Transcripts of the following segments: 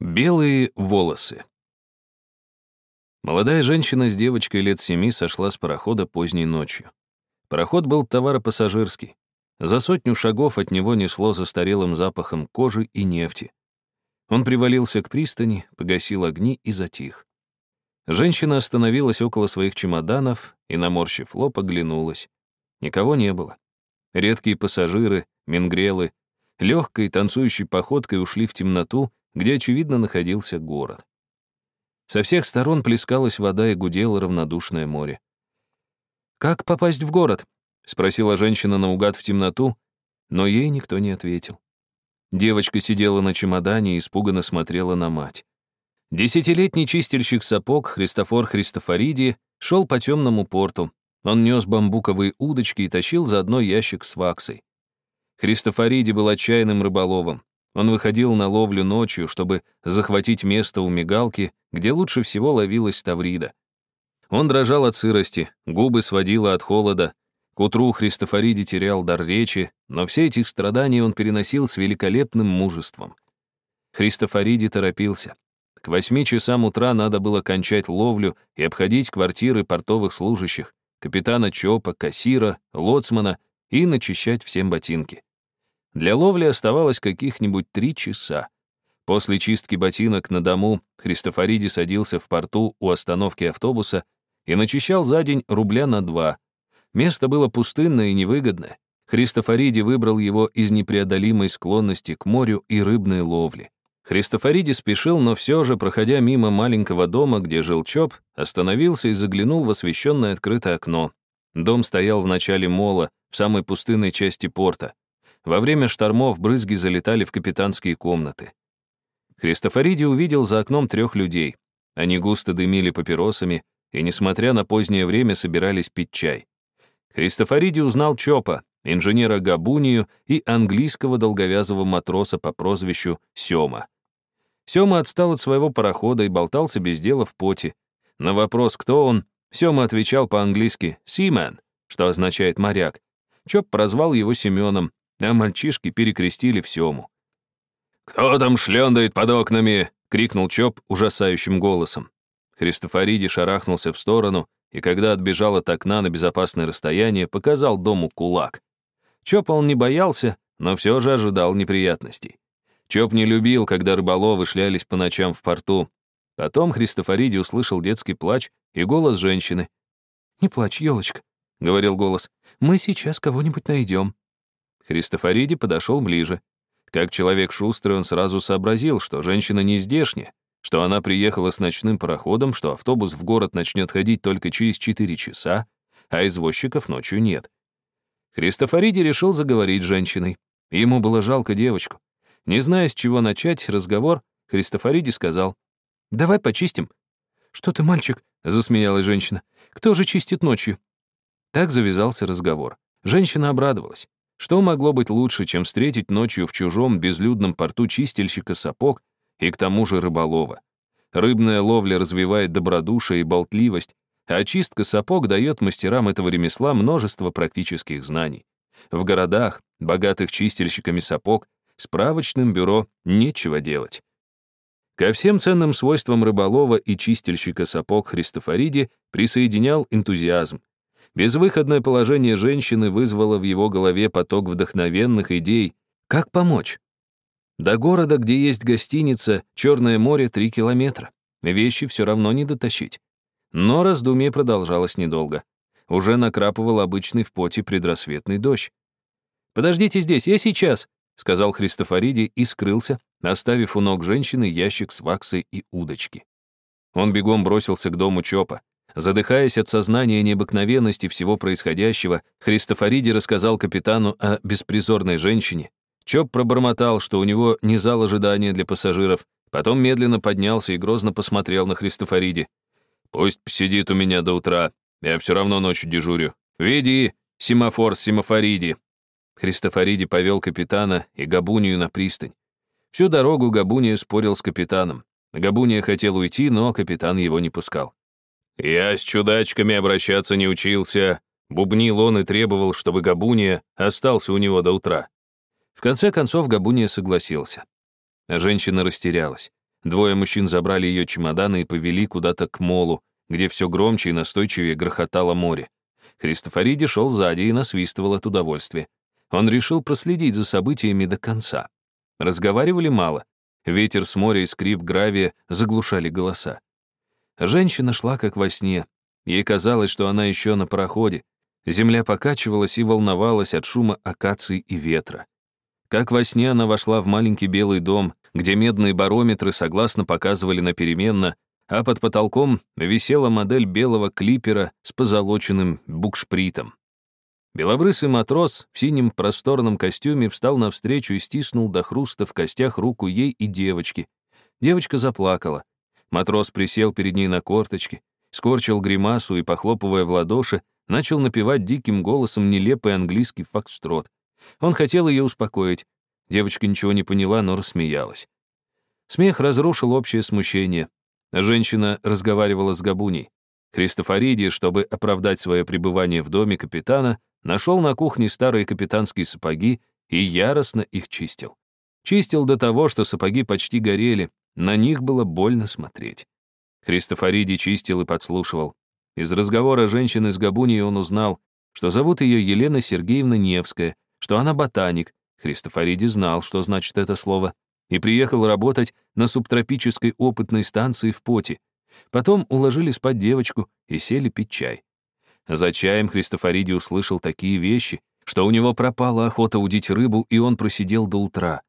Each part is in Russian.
Белые волосы. Молодая женщина с девочкой лет семи сошла с парохода поздней ночью. Пароход был товаропассажирский. За сотню шагов от него несло застарелым запахом кожи и нефти. Он привалился к пристани, погасил огни и затих. Женщина остановилась около своих чемоданов и, наморщив лоб, оглянулась. Никого не было. Редкие пассажиры, мингрелы, легкой танцующей походкой ушли в темноту, где, очевидно, находился город. Со всех сторон плескалась вода и гудело равнодушное море. «Как попасть в город?» — спросила женщина наугад в темноту, но ей никто не ответил. Девочка сидела на чемодане и испуганно смотрела на мать. Десятилетний чистильщик сапог Христофор Христофориди шел по темному порту. Он нес бамбуковые удочки и тащил заодно ящик с ваксой. Христофориди был отчаянным рыболовом. Он выходил на ловлю ночью, чтобы захватить место у мигалки, где лучше всего ловилась таврида. Он дрожал от сырости, губы сводило от холода. К утру Христофориди терял дар речи, но все эти страдания он переносил с великолепным мужеством. Христофориди торопился. К восьми часам утра надо было кончать ловлю и обходить квартиры портовых служащих, капитана Чопа, кассира, лоцмана и начищать всем ботинки. Для ловли оставалось каких-нибудь три часа. После чистки ботинок на дому Христофориди садился в порту у остановки автобуса и начищал за день рубля на два. Место было пустынное и невыгодное. Христофориди выбрал его из непреодолимой склонности к морю и рыбной ловли. Христофориди спешил, но все же, проходя мимо маленького дома, где жил Чоп, остановился и заглянул в освещенное открытое окно. Дом стоял в начале мола, в самой пустынной части порта. Во время штормов брызги залетали в капитанские комнаты. Христофориди увидел за окном трех людей. Они густо дымили папиросами и, несмотря на позднее время, собирались пить чай. Христофориди узнал Чопа, инженера Габунию и английского долговязого матроса по прозвищу Сёма. Сёма отстал от своего парохода и болтался без дела в поте. На вопрос, кто он, Сёма отвечал по-английски «Seaman», что означает «моряк». Чоп прозвал его Семеном, а мальчишки перекрестили всему. «Кто там шлендает под окнами?» — крикнул Чоп ужасающим голосом. Христофориди шарахнулся в сторону, и когда отбежал от окна на безопасное расстояние, показал дому кулак. Чопа он не боялся, но все же ожидал неприятностей. Чоп не любил, когда рыболовы шлялись по ночам в порту. Потом Христофориди услышал детский плач и голос женщины. «Не плачь, елочка», — говорил голос. «Мы сейчас кого-нибудь найдем». Христофориди подошел ближе. Как человек шустрый, он сразу сообразил, что женщина не здешняя, что она приехала с ночным пароходом, что автобус в город начнет ходить только через 4 часа, а извозчиков ночью нет. Христофориди решил заговорить с женщиной. Ему было жалко девочку. Не зная, с чего начать разговор, Христофориди сказал, «Давай почистим». «Что ты, мальчик?» — засмеялась женщина. «Кто же чистит ночью?» Так завязался разговор. Женщина обрадовалась. Что могло быть лучше, чем встретить ночью в чужом безлюдном порту чистильщика сапог и к тому же рыболова? Рыбная ловля развивает добродушие и болтливость, а очистка сапог дает мастерам этого ремесла множество практических знаний. В городах, богатых чистильщиками сапог, справочным бюро нечего делать. Ко всем ценным свойствам рыболова и чистильщика сапог Христофориди присоединял энтузиазм, Безвыходное положение женщины вызвало в его голове поток вдохновенных идей. Как помочь? До города, где есть гостиница, Черное море — три километра. Вещи все равно не дотащить. Но раздумье продолжалось недолго. Уже накрапывал обычный в поте предрассветный дождь. «Подождите здесь, я сейчас», — сказал Христофориди и скрылся, оставив у ног женщины ящик с ваксой и удочки. Он бегом бросился к дому Чопа. Задыхаясь от сознания необыкновенности всего происходящего, Христофориди рассказал капитану о беспризорной женщине. Чоп пробормотал, что у него не зал ожидания для пассажиров, потом медленно поднялся и грозно посмотрел на Христофориди. «Пусть сидит у меня до утра, я все равно ночью дежурю. Веди, семафор семафориди». Христофориди повел капитана и Габунию на пристань. Всю дорогу Габуния спорил с капитаном. Габуния хотел уйти, но капитан его не пускал. «Я с чудачками обращаться не учился», — бубнил он и требовал, чтобы Габуния остался у него до утра. В конце концов Габуния согласился. Женщина растерялась. Двое мужчин забрали ее чемоданы и повели куда-то к молу, где все громче и настойчивее грохотало море. Христофориди шел сзади и насвистывал от удовольствия. Он решил проследить за событиями до конца. Разговаривали мало. Ветер с моря и скрип гравия заглушали голоса. Женщина шла как во сне. Ей казалось, что она еще на пароходе. Земля покачивалась и волновалась от шума акаций и ветра. Как во сне она вошла в маленький белый дом, где медные барометры согласно показывали на переменно, а под потолком висела модель белого клипера с позолоченным букшпритом. Белобрысый матрос в синем просторном костюме встал навстречу и стиснул до хруста в костях руку ей и девочке. Девочка заплакала. Матрос присел перед ней на корточки, скорчил гримасу и, похлопывая в ладоши, начал напевать диким голосом нелепый английский фокстрот. Он хотел ее успокоить. Девочка ничего не поняла, но рассмеялась. Смех разрушил общее смущение. Женщина разговаривала с Габуней. Христофориди, чтобы оправдать свое пребывание в доме капитана, нашел на кухне старые капитанские сапоги и яростно их чистил. Чистил до того, что сапоги почти горели, на них было больно смотреть. Христофориди чистил и подслушивал. Из разговора женщины с Габуней он узнал, что зовут ее Елена Сергеевна Невская, что она ботаник. Христофориди знал, что значит это слово, и приехал работать на субтропической опытной станции в Поте. Потом уложили спать девочку и сели пить чай. За чаем Христофориди услышал такие вещи, что у него пропала охота удить рыбу, и он просидел до утра.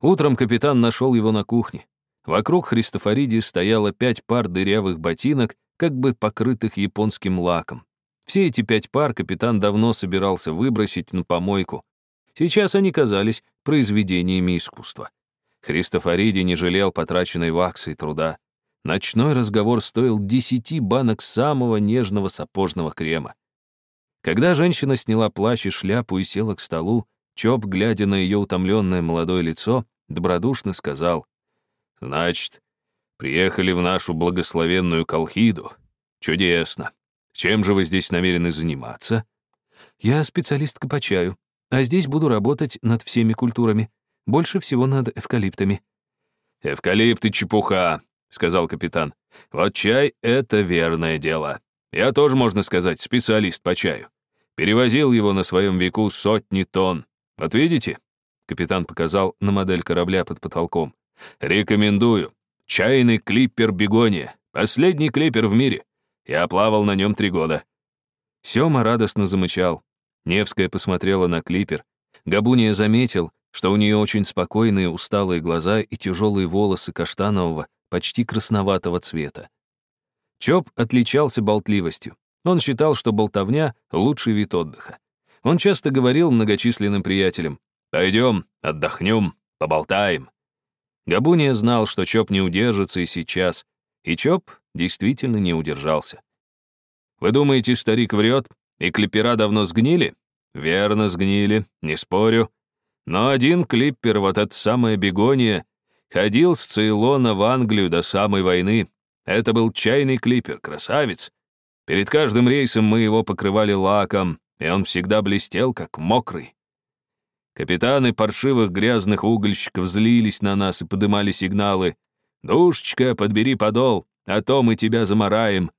Утром капитан нашел его на кухне. Вокруг Христофориди стояло пять пар дырявых ботинок, как бы покрытых японским лаком. Все эти пять пар капитан давно собирался выбросить на помойку. Сейчас они казались произведениями искусства. Христофориди не жалел потраченной ваксы и труда. Ночной разговор стоил десяти банок самого нежного сапожного крема. Когда женщина сняла плащ и шляпу и села к столу, Чоп, глядя на ее утомленное молодое лицо, добродушно сказал, «Значит, приехали в нашу благословенную Колхиду. Чудесно. Чем же вы здесь намерены заниматься?» «Я специалистка по чаю, а здесь буду работать над всеми культурами. Больше всего над эвкалиптами». «Эвкалипты — чепуха», — сказал капитан. «Вот чай — это верное дело. Я тоже, можно сказать, специалист по чаю. Перевозил его на своем веку сотни тонн. Вот видите?» Капитан показал на модель корабля под потолком. «Рекомендую. Чайный клиппер «Бегония». Последний клиппер в мире. Я плавал на нем три года». Сёма радостно замычал. Невская посмотрела на клиппер. Габуния заметил, что у нее очень спокойные усталые глаза и тяжелые волосы каштанового, почти красноватого цвета. Чоп отличался болтливостью. Он считал, что болтовня — лучший вид отдыха. Он часто говорил многочисленным приятелям, «Пойдем, отдохнем, поболтаем». Габуния знал, что Чоп не удержится и сейчас, и Чоп действительно не удержался. «Вы думаете, старик врет, и клипера давно сгнили?» «Верно, сгнили, не спорю. Но один клиппер, вот эта самая бегония, ходил с Цейлона в Англию до самой войны. Это был чайный клиппер, красавец. Перед каждым рейсом мы его покрывали лаком, и он всегда блестел, как мокрый. Капитаны паршивых грязных угольщиков злились на нас и подымали сигналы. «Душечка, подбери подол, а то мы тебя замараем».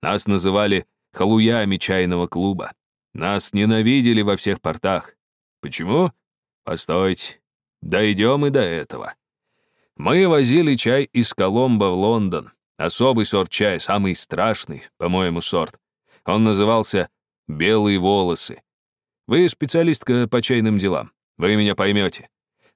Нас называли халуями чайного клуба. Нас ненавидели во всех портах. Почему? Постойте, дойдем и до этого. Мы возили чай из Коломбо в Лондон. Особый сорт чая, самый страшный, по-моему, сорт. Он назывался «белые волосы». Вы специалистка по чайным делам. Вы меня поймете.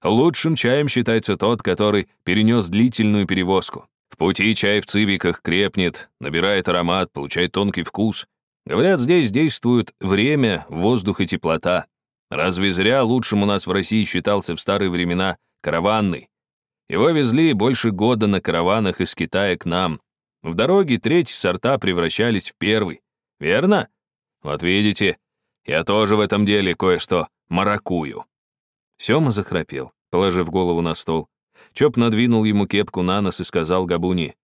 Лучшим чаем считается тот, который перенес длительную перевозку. В пути чай в цибиках крепнет, набирает аромат, получает тонкий вкус. Говорят, здесь действуют время, воздух и теплота. Разве зря лучшим у нас в России считался в старые времена караванный? Его везли больше года на караванах из Китая к нам. В дороге третьи сорта превращались в первый. Верно? Вот видите, я тоже в этом деле кое-что маракую. Сёма захрапел, положив голову на стол. Чоп надвинул ему кепку на нос и сказал Габуни,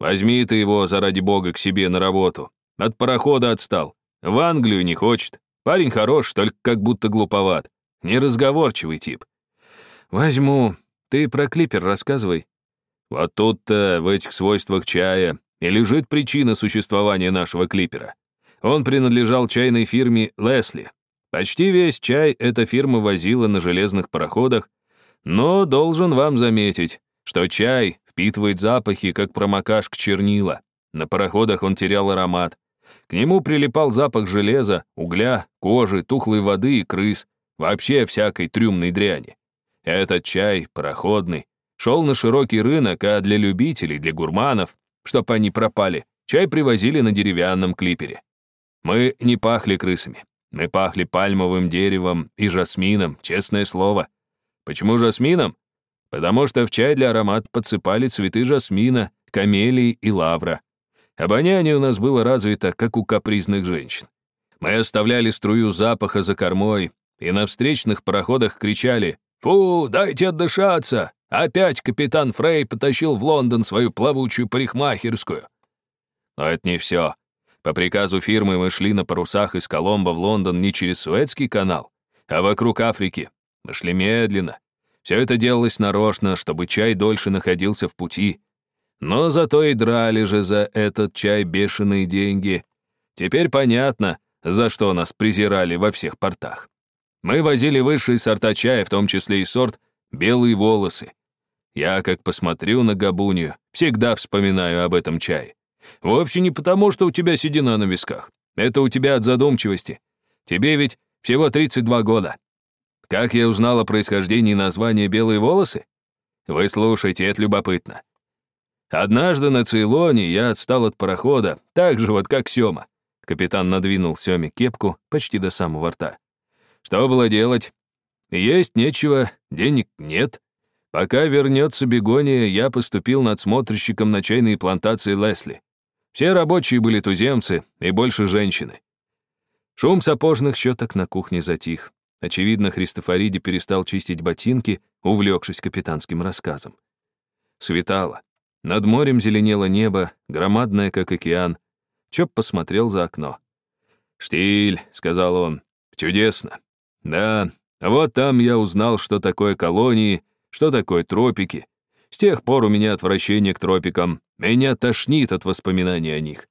«Возьми ты его, заради бога, к себе на работу. От парохода отстал. В Англию не хочет. Парень хорош, только как будто глуповат. Неразговорчивый тип. Возьму. Ты про клипер рассказывай. Вот тут-то, в этих свойствах чая, и лежит причина существования нашего клипера. Он принадлежал чайной фирме Лесли. Почти весь чай эта фирма возила на железных пароходах, но должен вам заметить, что чай впитывает запахи, как промокашка чернила. На пароходах он терял аромат. К нему прилипал запах железа, угля, кожи, тухлой воды и крыс, вообще всякой трюмной дряни. Этот чай, пароходный, шел на широкий рынок, а для любителей, для гурманов, чтоб они пропали, чай привозили на деревянном клипере. Мы не пахли крысами. Мы пахли пальмовым деревом и жасмином, честное слово. Почему жасмином? Потому что в чай для аромат подсыпали цветы жасмина, камелии и лавра. Обоняние у нас было развито, как у капризных женщин. Мы оставляли струю запаха за кормой, и на встречных пароходах кричали «Фу, дайте отдышаться! Опять капитан Фрей потащил в Лондон свою плавучую парикмахерскую!» Но это не все. По приказу фирмы мы шли на парусах из Коломбо в Лондон не через Суэцкий канал, а вокруг Африки. Мы шли медленно. Все это делалось нарочно, чтобы чай дольше находился в пути. Но зато и драли же за этот чай бешеные деньги. Теперь понятно, за что нас презирали во всех портах. Мы возили высшие сорта чая, в том числе и сорт «белые волосы». Я, как посмотрю на Габунию, всегда вспоминаю об этом чае. Вовсе не потому, что у тебя седина на висках. Это у тебя от задумчивости. Тебе ведь всего 32 года. Как я узнал о происхождении названия «белые волосы»? Вы слушайте, это любопытно. Однажды на Цейлоне я отстал от парохода, так же вот как Сёма. Капитан надвинул Сёме кепку почти до самого рта. Что было делать? Есть нечего, денег нет. Пока вернется Бегония, я поступил надсмотрщиком на чайные плантации Лесли. Все рабочие были туземцы и больше женщины. Шум сапожных щеток на кухне затих. Очевидно, Христофориди перестал чистить ботинки, увлекшись капитанским рассказом. Светало. Над морем зеленело небо, громадное, как океан. Чоп посмотрел за окно. «Штиль», — сказал он, — «чудесно. Да, вот там я узнал, что такое колонии, что такое тропики. С тех пор у меня отвращение к тропикам. Меня тошнит от воспоминаний о них.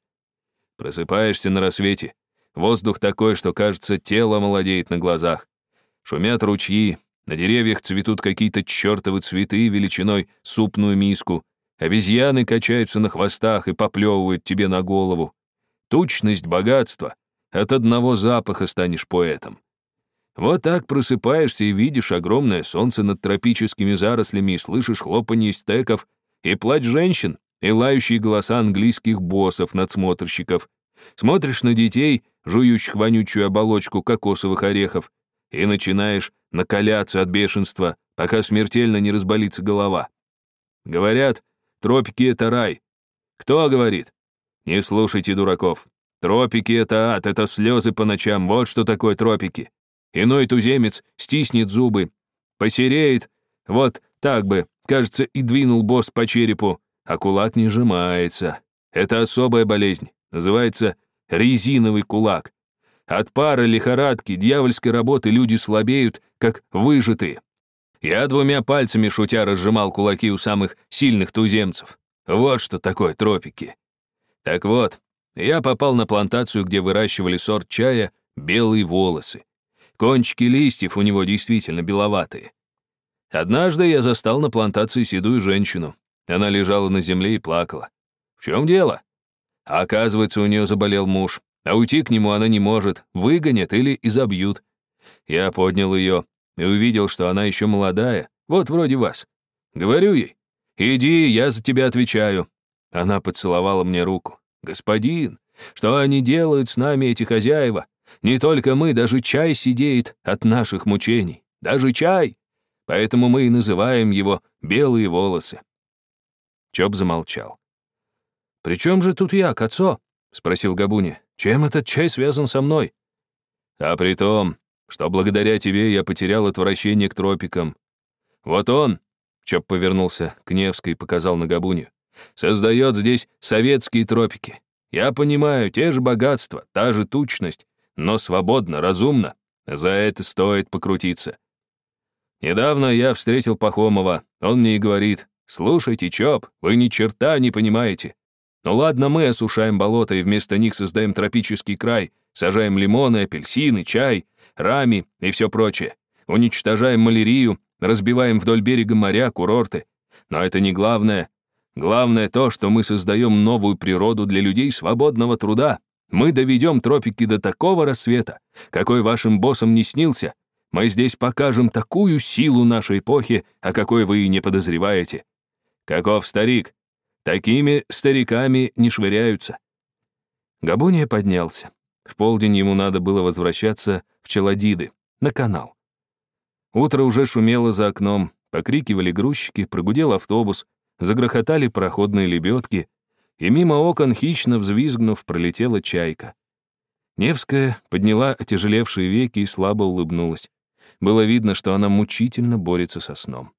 Просыпаешься на рассвете. Воздух такой, что, кажется, тело молодеет на глазах. Шумят ручьи, на деревьях цветут какие-то чертовы цветы величиной супную миску. Обезьяны качаются на хвостах и поплевывают тебе на голову. Тучность, богатство. От одного запаха станешь поэтом. Вот так просыпаешься и видишь огромное солнце над тропическими зарослями и слышишь хлопанье стеков и плач женщин, и лающие голоса английских боссов-надсмотрщиков. Смотришь на детей, жующих вонючую оболочку кокосовых орехов, и начинаешь накаляться от бешенства, пока смертельно не разболится голова. Говорят, тропики — это рай. Кто говорит? Не слушайте дураков. Тропики — это ад, это слезы по ночам, вот что такое тропики. Иной туземец стиснет зубы, посереет, вот так бы, кажется, и двинул босс по черепу, а кулак не сжимается. Это особая болезнь, называется резиновый кулак. От пары лихорадки, дьявольской работы люди слабеют, как выжатые. Я двумя пальцами шутя разжимал кулаки у самых сильных туземцев. Вот что такое тропики. Так вот, я попал на плантацию, где выращивали сорт чая «белые волосы». Кончики листьев у него действительно беловатые. Однажды я застал на плантации седую женщину. Она лежала на земле и плакала. В чем дело? А оказывается, у нее заболел муж, а уйти к нему она не может, выгонят или изобьют. Я поднял ее и увидел, что она еще молодая, вот вроде вас. Говорю ей, иди, я за тебя отвечаю. Она поцеловала мне руку. Господин, что они делают с нами, эти хозяева? Не только мы, даже чай сидеет от наших мучений. Даже чай. Поэтому мы и называем его «белые волосы». Чоп замолчал. «При чем же тут я, Кацо?» — спросил Габуни. «Чем этот чай связан со мной?» «А при том, что благодаря тебе я потерял отвращение к тропикам. Вот он, — Чоп повернулся к Невской и показал на Габуни, — создает здесь советские тропики. Я понимаю, те же богатства, та же тучность, но свободно, разумно. За это стоит покрутиться. Недавно я встретил Пахомова, он мне и говорит, Слушайте, Чоп, вы ни черта не понимаете. Ну ладно, мы осушаем болото и вместо них создаем тропический край, сажаем лимоны, апельсины, чай, рами и все прочее. Уничтожаем малярию, разбиваем вдоль берега моря, курорты. Но это не главное. Главное то, что мы создаем новую природу для людей свободного труда. Мы доведем тропики до такого рассвета, какой вашим боссам не снился. Мы здесь покажем такую силу нашей эпохи, о какой вы и не подозреваете. Каков старик? Такими стариками не швыряются. Габуния поднялся. В полдень ему надо было возвращаться в Челадиды, на канал. Утро уже шумело за окном, покрикивали грузчики, прогудел автобус, загрохотали проходные лебедки, и мимо окон, хищно взвизгнув, пролетела чайка. Невская подняла отяжелевшие веки и слабо улыбнулась. Было видно, что она мучительно борется со сном.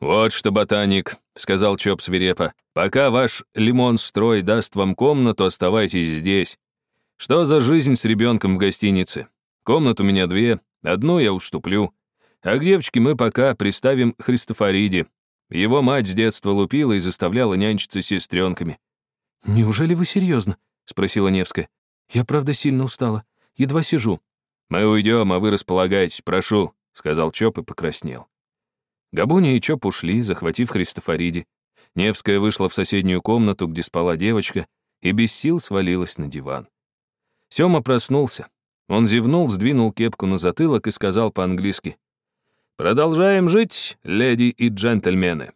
«Вот что, ботаник», — сказал Чоп свирепо, «пока ваш лимон-строй даст вам комнату, оставайтесь здесь. Что за жизнь с ребенком в гостинице? Комнат у меня две, одну я уступлю. А к девочке мы пока приставим Христофориде. Его мать с детства лупила и заставляла нянчиться с сестренками. «Неужели вы серьезно? спросила Невская. «Я правда сильно устала. Едва сижу». «Мы уйдем, а вы располагайтесь, прошу», — сказал Чоп и покраснел. Габуня и Чоп ушли, захватив Христофориди. Невская вышла в соседнюю комнату, где спала девочка, и без сил свалилась на диван. Сёма проснулся. Он зевнул, сдвинул кепку на затылок и сказал по-английски. «Продолжаем жить, леди и джентльмены».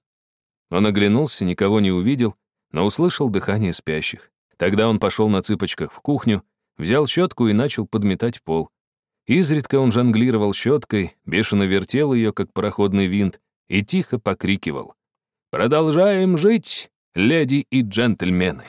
Он оглянулся, никого не увидел, но услышал дыхание спящих. Тогда он пошел на цыпочках в кухню, взял щетку и начал подметать пол. Изредка он жонглировал щеткой, бешено вертел ее, как пароходный винт, и тихо покрикивал. «Продолжаем жить, леди и джентльмены!»